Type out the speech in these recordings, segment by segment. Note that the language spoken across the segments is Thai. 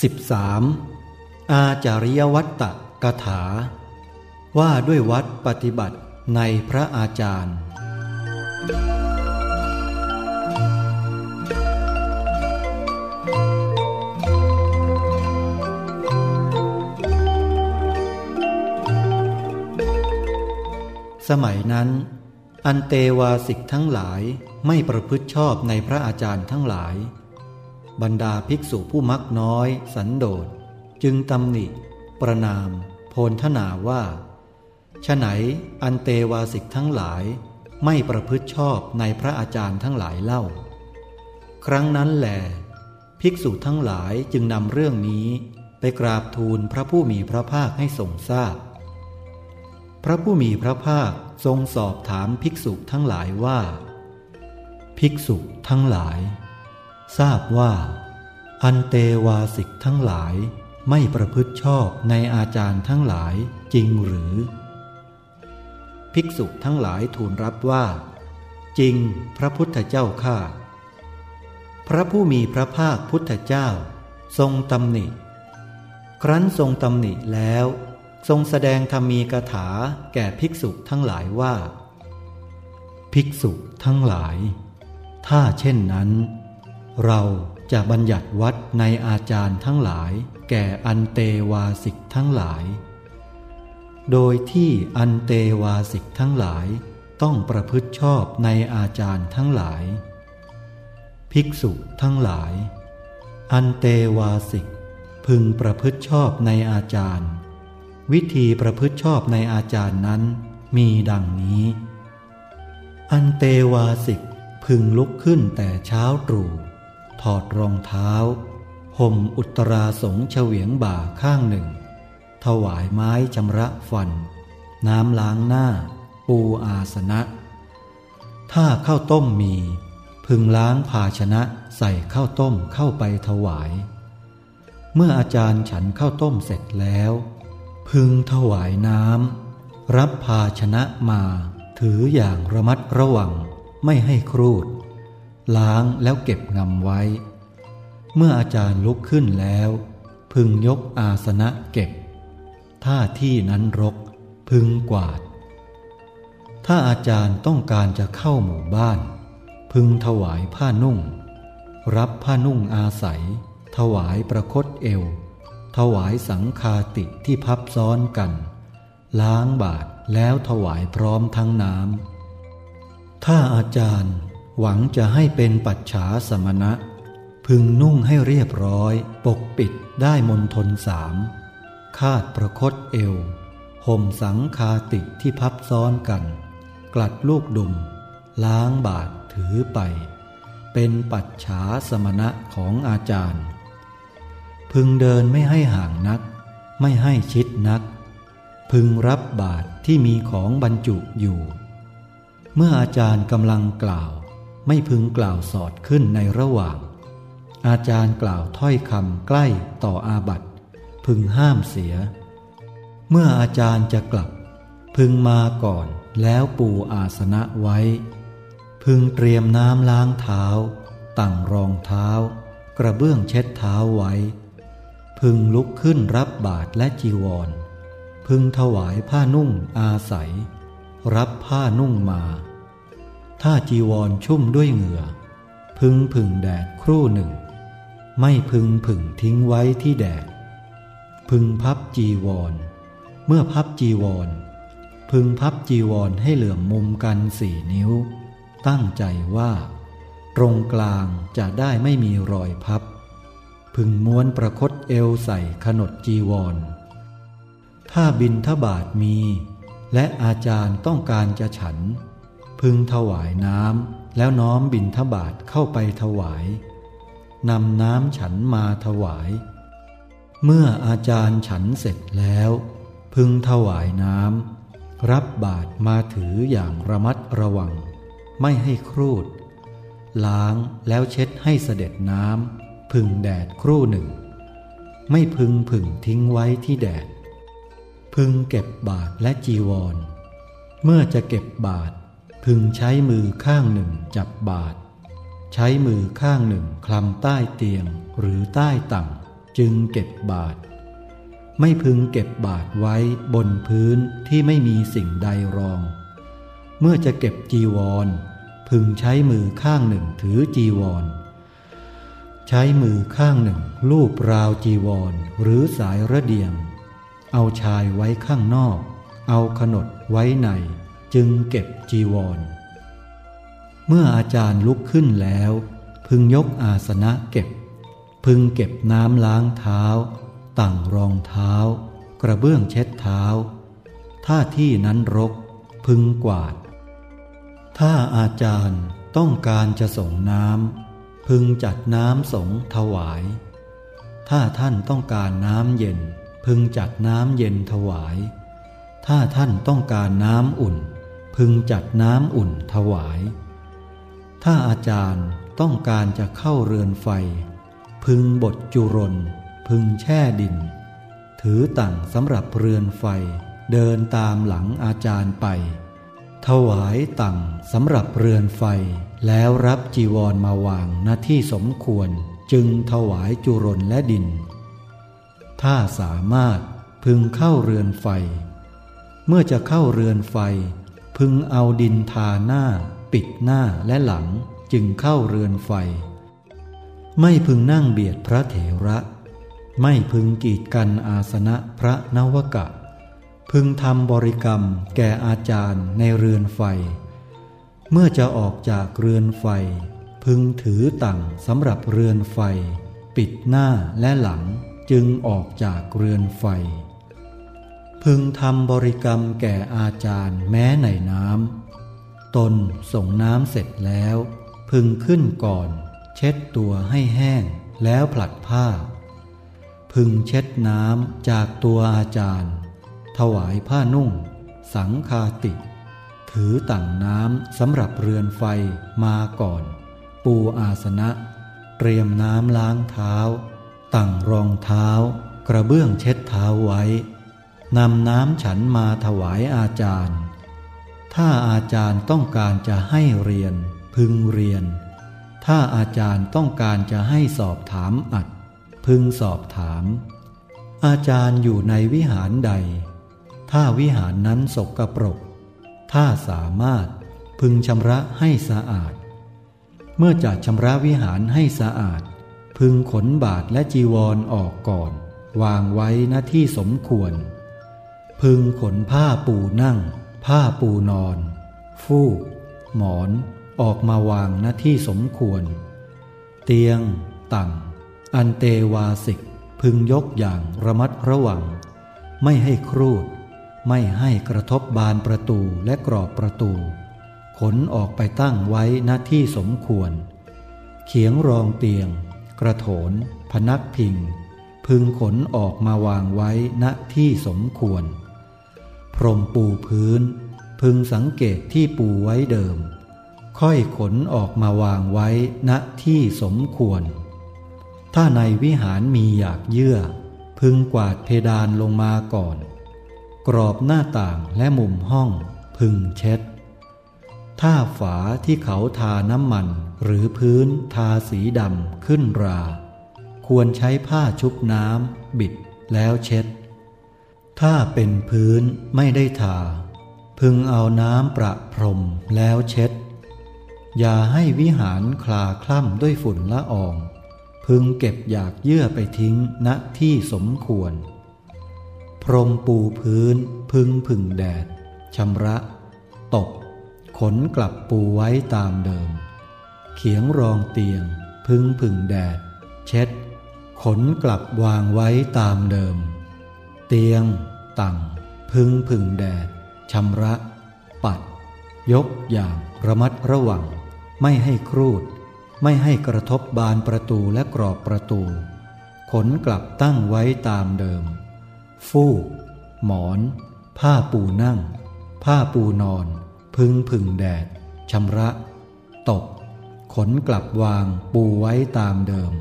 13. อาจาริยวัตตะกถา ว่าด้วยวัดปฏิบัติในพระอาจารย์ สมัยนั้น อันเตวาสิกทั้งหลายไม่ประพฤติชอบในพระอาจารย์ทั้งหลาย บรรดาภิกษุผู้มักน้อย สันโดษจึงตำหนิ ประนาม โพนทนาว่าฉไหนอันเตวาสิกทั้งหลายไม่ประพฤติชอบในพระอาจารย์ทั้งหลายเล่า ครั้งนั้นแหลภิกษุทั้งหลายจึงนำเรื่องนี้ไปกราบทูลพระผู้มีพระภาคให้ทรงทราบพพระผู้มีพระภาคทรงสอบถามภิกษุทั้งหลายว่า ภิกษุทั้งหลาย ทราบว่า อันเตวาสิกทั้งหลายไม่ประพฤติชอบในอาจารย์ทั้งหลายจริงหรือ ภิกษุทั้งหลายทูลรับว่า จริงพระพุทธเจ้าข้าพระผู้มีพระภาคพุทธเจ้า ทรงตำหนิ ครั้นทรงตำหนิแล้ว ทรงแสดงธรรมีกถาแก่ภิกษุทั้งหลายว่า ภิกษุทั้งหลาย ถ้าเช่นนั้น เราจะบัญญัติวัดในอาจารย์ทั้งหลาย แก่อันเตวาสิกทั้งหลาย โดยที่อันเตวาสิกทั้งหลาย ต้องประพฤติชอบในอาจารย์ทั้งหลาย ภิกษุทั้งหลาย อันเตวาสิก พึงประพฤติชอบในอาจารย์ วิธีประพฤติชอบในอาจารย์นั้น มีดังนี้ อันเตวาสิกพึงลุกขึ้นแต่เช้าตรู่ ถอดรองเท้า ห่มอุตราสงเฉวียงบ่าข้างหนึ่ง ถวายไม้ชำระฟัน น้ำล้างหน้า ปูอาสนะ ถ้าข้าวต้มมี พึงล้างภาชนะใส่ข้าวต้มเข้าไปถวาย เมื่ออาจารย์ฉันข้าวต้มเสร็จแล้ว พึงถวายน้ำรับภาชนะมาถืออย่างระมัดระวังไม่ให้ครูด ล้างแล้วเก็บงำไว้ เมื่ออาจารย์ลุกขึ้นแล้ว พึงยกอาสนะเก็บ ถ้าที่นั้นรก พึงกวาด ถ้าอาจารย์ต้องการจะเข้าหมู่บ้าน พึงถวายผ้านุ่ง รับผ้านุ่งอาศัย ถวายประคตเอว ถวายสังคาติที่พับซ้อนกัน ล้างบาทแล้วถวายพร้อมทั้งน้ำถ้าอาจารย์ หวังจะให้เป็นปัจฉาสมณะ พึงนุ่งให้เรียบร้อย ปกปิดได้มนทนสาม คาดประคตเอว ห่มสังคาติที่พับซ้อนกัน กลัดลูกดุม ล้างบาทถือไป เป็นปัจฉาสมณะของอาจารย์ พึงเดินไม่ให้ห่างนัก ไม่ให้ชิดนัก พึงรับบาตรที่มีของบรรจุอยู่ เมื่ออาจารย์กำลังกล่าว ไม่พึงกล่าวสอดขึ้นในระหว่าง อาจารย์กล่าวถ้อยคำใกล้ต่ออาบัตพึงห้ามเสีย เมื่ออาจารย์จะกลับ พึงมาก่อนแล้วปูอาสนะไว้ พึงเตรียมน้ำล้างเท้า ตั้งรองเท้า กระเบื้องเช็ดเท้าไว้ พึงลุกขึ้นรับบาทและจีวร พึงถวายผ้านุ่งอาศัย รับผ้านุ่งมา ถ้าจีวรชุ่มด้วยเหงื่อ พึงผึ่งแดดครู่หนึ่ง ไม่พึงผึ่งทิ้งไว้ที่แดด พึงพับจีวร เมื่อพับจีวร พึงพับจีวรให้เหลื่อมมุมกันสี่นิ้ว ตั้งใจว่า ตรงกลางจะได้ไม่มีรอยพับ พึงม้วนประคตเอวใส่ขนดจีวร ถ้าบินทบาทมี และอาจารย์ต้องการจะฉัน พึงถวายน้ำแล้วน้อมบินทบาทเข้าไปถวายนำน้ำฉันมาถวาย เมื่ออาจารย์ฉันเสร็จแล้ว พึงถวายน้ำรับบาทมาถืออย่างระมัดระวัง ไม่ให้ครูด ล้างแล้วเช็ดให้เสด็จน้ำพึ่งแดดครู่หนึ่ง ไม่พึงผึ่งทิ้งไว้ที่แดด พึงเก็บบาทและจีวร เมื่อจะเก็บบาท พึงใช้มือข้างหนึ่งจับบาทใช้มือข้างหนึ่งคลำใต้เตียงหรือใต้ตังจึงเก็บบาทไม่พึงเก็บบาทไว้บนพื้นที่ไม่มีสิ่งใดรอง เมื่อจะเก็บจีวร พึงใช้มือข้างหนึ่งถือจีวร ใช้มือข้างหนึ่งลูบราวจีวรหรือสายระเดียง เอาชายไว้ข้างนอก เอาขนดไว้ใน จึงเก็บจีวร เมื่ออาจารย์ลุกขึ้นแล้ว พึงยกอาสนะเก็บ พึงเก็บน้ำล้างเท้าตั้งรองเท้า กระเบื้องเช็ดเท้า ถ้าที่นั้นรก พึงกวาด ถ้าอาจารย์ต้องการจะส่งน้ำพึงจัดน้ำสงถวาย ถ้าท่านต้องการน้ำเย็น พึงจัดน้ำเย็นถวายถ้าท่านต้องการน้ำอุ่น พึงจัดน้ำอุ่นถวาย ถ้าอาจารย์ต้องการจะเข้าเรือนไฟ พึงบดจุรน พึงแช่ดิน ถือตั่งสำหรับเรือนไฟเดินตามหลังอาจารย์ไป ถวายตั่งสำหรับเรือนไฟแล้วรับจีวรมาวางหน้าที่สมควรจึงถวายจุรนและดิน ถ้าสามารถพึงเข้าเรือนไฟ เมื่อจะเข้าเรือนไฟ พึงเอาดินทาหน้า ปิดหน้าและหลังจึงเข้าเรือนไฟ ไม่พึงนั่งเบียดพระเถระ ไม่พึงกีดกันอาสนะพระนวกะ พึงทำบริกรรมแก่อาจารย์ในเรือนไฟ เมื่อจะออกจากเรือนไฟ พึงถือตั่งสำหรับเรือนไฟ ปิดหน้าและหลังจึงออกจากเรือนไฟ พึงทำบริกรรมแก่อาจารย์แม้ในน้ำ ตนส่งน้ำเสร็จแล้ว พึงขึ้นก่อน เช็ดตัวให้แห้งแล้วผลัดผ้า พึงเช็ดน้ำจากตัวอาจารย์ ถวายผ้านุ่ง สังคาติ ถือต่างน้ำสำหรับเรือนไฟมาก่อน ปูอาสนะ เตรียมน้ำล้างเท้าตั้งรองเท้า กระเบื้องเช็ดเท้าไว้ นำน้ำฉันมาถวายอาจารย์ ถ้าอาจารย์ต้องการจะให้เรียน พึงเรียน ถ้าอาจารย์ต้องการจะให้สอบถามอัด พึงสอบถาม อาจารย์อยู่ในวิหารใด ถ้าวิหารนั้นสกรปรก ถ้าสามารถพึงชำระให้สะอาด เมื่อจะชำระวิหารให้สะอาด พึงขนบาทและจีวรอออกก่อน วางไว้หน้าที่สมควร พึงขนผ้าปูนั่ง ผ้าปูนอน ฟูก หมอน ออกมาวางหน้าที่สมควร เตียงตังอันเตวาสิก พึงยกอย่างระมัดระวัง ไม่ให้ครูด ไม่ให้กระทบบานประตูและกรอบประตู ขนออกไปตั้งไว้ณที่สมควร เขียงรองเตียง กระโถน พนักพิง พึงขนออกมาวางไว้ณที่สมควร พรมปูพื้น พึงสังเกตที่ปูไว้เดิม ค่อยขนออกมาวางไว้ณที่สมควร ถ้าในวิหารมีอยากเยื่อ พึงกวาดเพดานลงมาก่อน กรอบหน้าต่างและมุมห้องพึงเช็ด ถ้าฝาที่เขาทาน้ำมันหรือพื้นทาสีดำขึ้นรา ควรใช้ผ้าชุบน้ำบิดแล้วเช็ด ถ้าเป็นพื้นไม่ได้ทา พึงเอาน้ำประพรมแล้วเช็ด อย่าให้วิหารคลาคล่ำด้วยฝุ่นละออง พึงเก็บอยากเยื่อไปทิ้งณที่สมควร พรมปูพื้นพึงผึ่งแดดชำระ ตก ขนกลับปูไว้ตามเดิม เขียงรองเตียง พึงผึ่งแดด เช็ด ขนกลับวางไว้ตามเดิม เตียงตังพึงผึ่งแดดชำระ ปัด ยกอย่างระมัดระวัง ไม่ให้ครูด ไม่ให้กระทบบานประตูและกรอบประตู ขนกลับตั้งไว้ตามเดิม ฟูก หมอน ผ้าปูนั่ง ผ้าปูนอน พึงผึ่งแดดชำระ ตก ขนกลับวางปูไว้ตามเดิม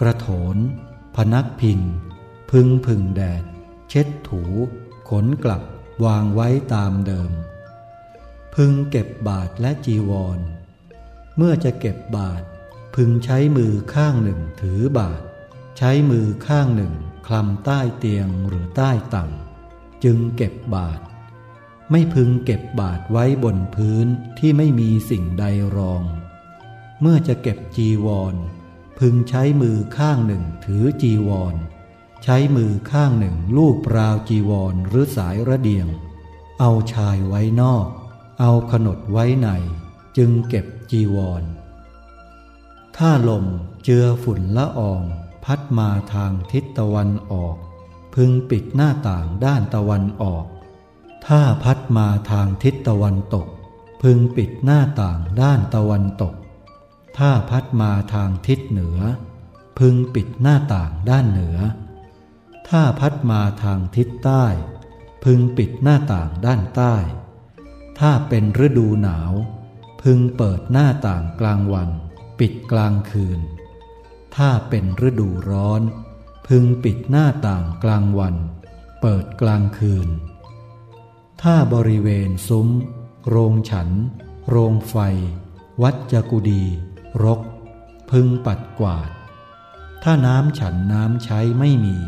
กระโถน พนักพิงพึงผึ่งแดด เช็ดถูขนกลับวางไว้ตามเดิม พึงเก็บบาทและจีวร เมื่อจะเก็บบาท พึงใช้มือข้างหนึ่งถือบาท ใช้มือข้างหนึ่งคลำใต้เตียงหรือใต้ต่ำจึงเก็บบาท ไม่พึงเก็บบาทไว้บนพื้นที่ไม่มีสิ่งใดรอง เมื่อจะเก็บจีวร พึงใช้มือข้างหนึ่งถือจีวร ใช้มือข้างหนึ่งลูบราวจีวรหรือสายระเดียง เอาชายไว้นอก เอาขนดไว้ใน จึงเก็บจีวร ถ้าลมเจือฝุ่นละออง พัดมาทางทิศตะวันออก พึงปิดหน้าต่างด้านตะวันออก ถ้าพัดมาทางทิศตะวันตก พึงปิดหน้าต่างด้านตะวันตก ถ้าพัดมาทางทิศเหนือ พึงปิดหน้าต่างด้านเหนือ ถ้าพัดมาทางทิศใต้ พึงปิดหน้าต่างด้านใต้ ถ้าเป็นฤดูหนาว พึงเปิดหน้าต่างกลางวัน ปิดกลางคืน ถ้าเป็นฤดูร้อน พึงปิดหน้าต่างกลางวัน เปิดกลางคืน ถ้าบริเวณซุ้ม โรงฉัน โรงไฟ วัดจกุดี รก พึงปัดกวาด ถ้าน้ำฉันน้ำใช้ไม่มี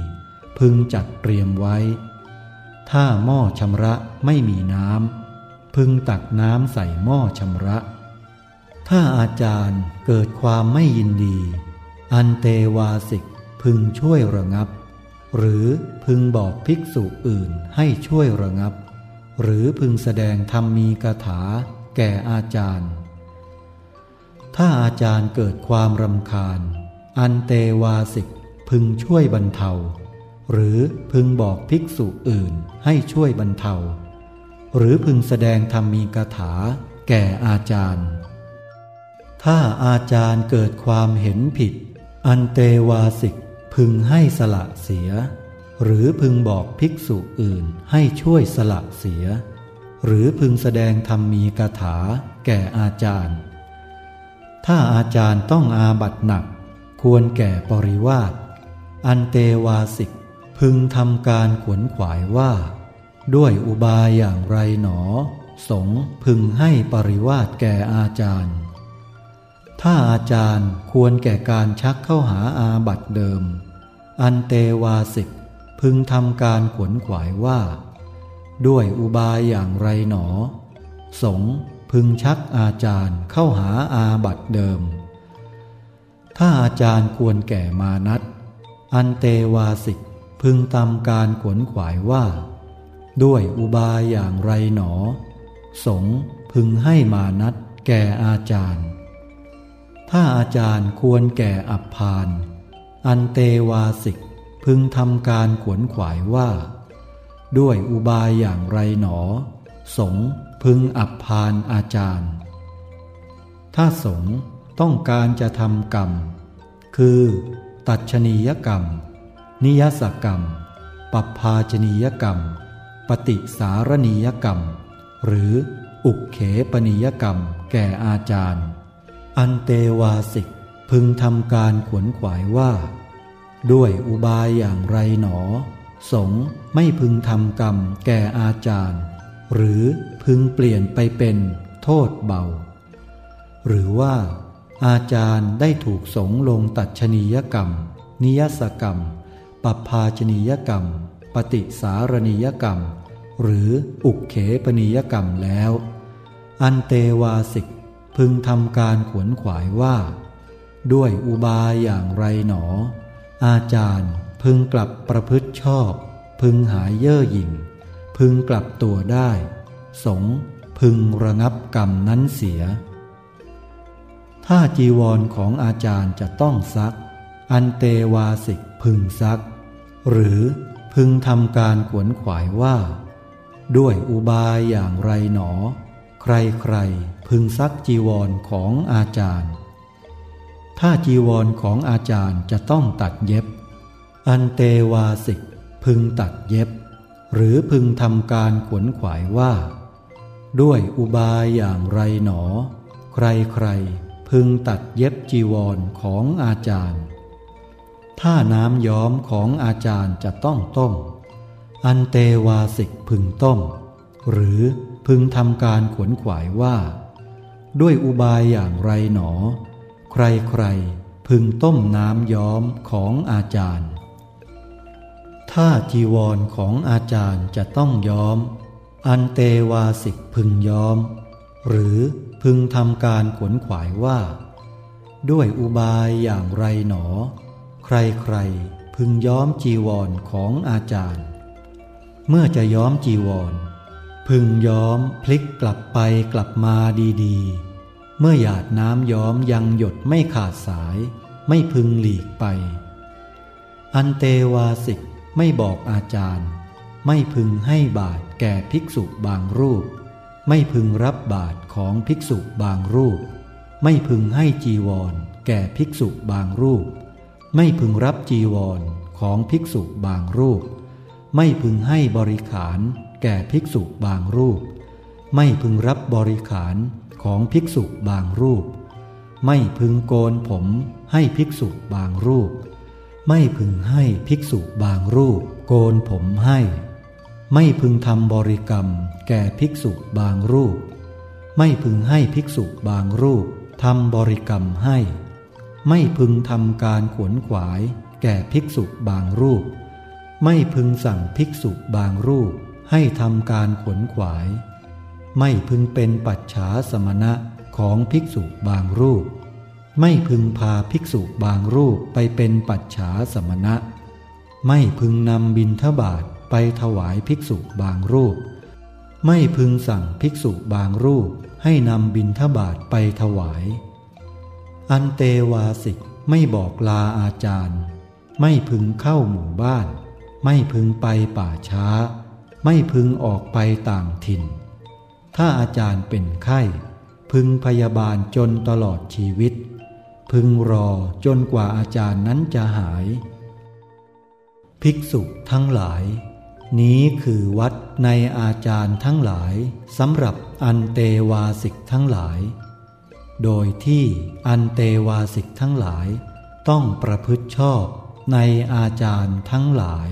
พึงจัดเตรียมไว้ ถ้าหม้อชำระไม่มีน้ำ พึงตักน้ำใส่หม้อชำระ ถ้าอาจารย์เกิดความไม่ยินดี อันเตวาสิกพึงช่วยระงับ หรือพึงบอกภิกษุอื่นให้ช่วยระงับ หรือพึงแสดงธรรมมีกถาแก่อาจารย์ ถ้าอาจารย์เกิดความรำคาญ อันเตวาสิกพึงช่วยบรรเทา หรือพึงบอกภิกษุอื่นให้ช่วยบรรเทา หรือพึงแสดงธรรมมีกถาแก่อาจารย์ ถ้าอาจารย์เกิดความเห็นผิด อันเตวาสิกพึงให้สละเสีย หรือพึงบอกภิกษุอื่นให้ช่วยสละเสีย หรือพึงแสดงธรรมมีกถาแก่อาจารย์ ถ้าอาจารย์ต้องอาบัตหนัก ควรแก่ปริวาสอันเตวาสิก พึงทำการขวนขวายว่า ด้วยอุบายอย่างไรหนอ สงพึงให้ปริวาสแก่อาจารย์ ถ้าอาจารย์ควรแก่การชักเข้าหาอาบัตเดิม อันเตวาสิกพึงทำการขวนขวายว่า ด้วยอุบายอย่างไรหนอ สงพึงชักอาจารย์เข้าหาอาบัตเดิม ถ้าอาจารย์ควรแก่มานัตอันเตวาสิก พึงทำการขวนขวายว่า ด้วยอุบายอย่างไรหนอ สงพึงให้มานัตแก่อาจารย์ ถ้าอาจารย์ควรแก่อับพาน อันเตวาสิกพึงทำการขวนขวายว่า ด้วยอุบายอย่างไรหนอ สงพึงอับพานอาจารย์ ถ้าสงต้องการจะทำกรรม คือ ตัชนียกรรม นิยสกรรมปภาชนียกรรม ปฏิสารณียกรรม หรืออุกเขปนิยกรรมแก่อาจารย์ อันเตวาสิกพึงทำการขวนขวายว่า ด้วยอุบายอย่างไรหนอ สงไม่พึงทำกรรมแก่อาจารย์ หรือพึงเปลี่ยนไปเป็นโทษเบา หรือว่าอาจารย์ได้ถูกสงลงตัดชนียกรรม นิยสกรรม ปภาชนียกรรม ปฏิสารณียกรรม หรืออุกเขปนิยกรรมแล้ว อันเตวาสิกพึงทำการขวนขวายว่า ด้วยอุบายอย่างไรหนอ อาจารย์พึงกลับประพฤติชอบ พึงหายเย่อหยิ่ง พึงกลับตัวได้ สงพึงระงับกรรมนั้นเสีย ถ้าจีวรของอาจารย์จะต้องซัก อันเตวาสิกพึงซัก หรือพึงทำการขวนขวายว่า ด้วยอุบายอย่างไรหนอ ใครใครพึงซักจีวรของอาจารย์ ถ้าจีวรของอาจารย์จะต้องตัดเย็บ อันเตวาสิกพึงตัดเย็บ หรือพึงทำการขวนขวายว่า ด้วยอุบายอย่างไรหนอ ใครใครพึงตัดเย็บจีวรของอาจารย์ ถ้าน้ำย้อมของอาจารย์จะต้องต้ม อันเตวาสิกพึงต้ม หรือพึงทำการขวนขวายว่า ด้วยอุบายอย่างไรหนอ ใครใครพึงต้มน้ำย้อมของอาจารย์ ถ้าจีวรของอาจารย์จะต้องย้อม อันเตวาสิกพึงย้อม หรือพึงทำการขวนขวายว่า ด้วยอุบายอย่างไรหนอ ใครๆ พึงย้อมจีวรของอาจารย์ เมื่อจะย้อมจีวร พึงย้อมพลิกกลับไปกลับมาดีๆ เมื่อหยาดน้ำย้อมยังหยดไม่ขาดสาย ไม่พึงหลีกไป อันเตวาสิกไม่บอกอาจารย์ ไม่พึงให้บาทแก่ภิกษุบางรูป ไม่พึงรับบาทของภิกษุบางรูป ไม่พึงให้จีวรแก่ภิกษุบางรูป ไม่พึงรับจีวรของภิกษุบางรูป ไม่พึงให้บริขารแก่ภิกษุบางรูป ไม่พึงรับบริขารของภิกษุบางรูป ไม่พึงโกนผมให้ภิกษุบางรูป ไม่พึงให้ภิกษุบางรูป โกนผมให้ ไม่พึงทำบริกรรมแก่ภิกษุบางรูป ไม่พึงให้ภิกษุบางรูปทำบริกรรมให้ ไม่พึงทำการขวนขวายแก่ภิกษุบางรูป ไม่พึงสั่งภิกษุบางรูปให้ทำการขวนขวาย ไม่พึงเป็นปัจฉาสมณะของภิกษุบางรูป ไม่พึงพาภิกษุบางรูปไปเป็นปัจฉาสมณะ ไม่พึงนำบินทบาทไปถวายภิกษุบางรูป ไม่พึงสั่งภิกษุบางรูปให้นำบินทบาทไปถวาย อันเตวาสิกไม่บอกลาอาจารย์ ไม่พึงเข้าหมู่บ้าน ไม่พึงไปป่าช้า ไม่พึงออกไปต่างถิ่น ถ้าอาจารย์เป็นไข้ พึงพยาบาลจนตลอดชีวิต พึงรอจนกว่าอาจารย์นั้นจะหาย ภิกษุทั้งหลาย นี้คือวัดในอาจารย์ทั้งหลายสำหรับอันเตวาสิกทั้งหลาย โดยที่อันเตวาสิกทั้งหลายต้องประพฤติชอบในอาจารย์ทั้งหลาย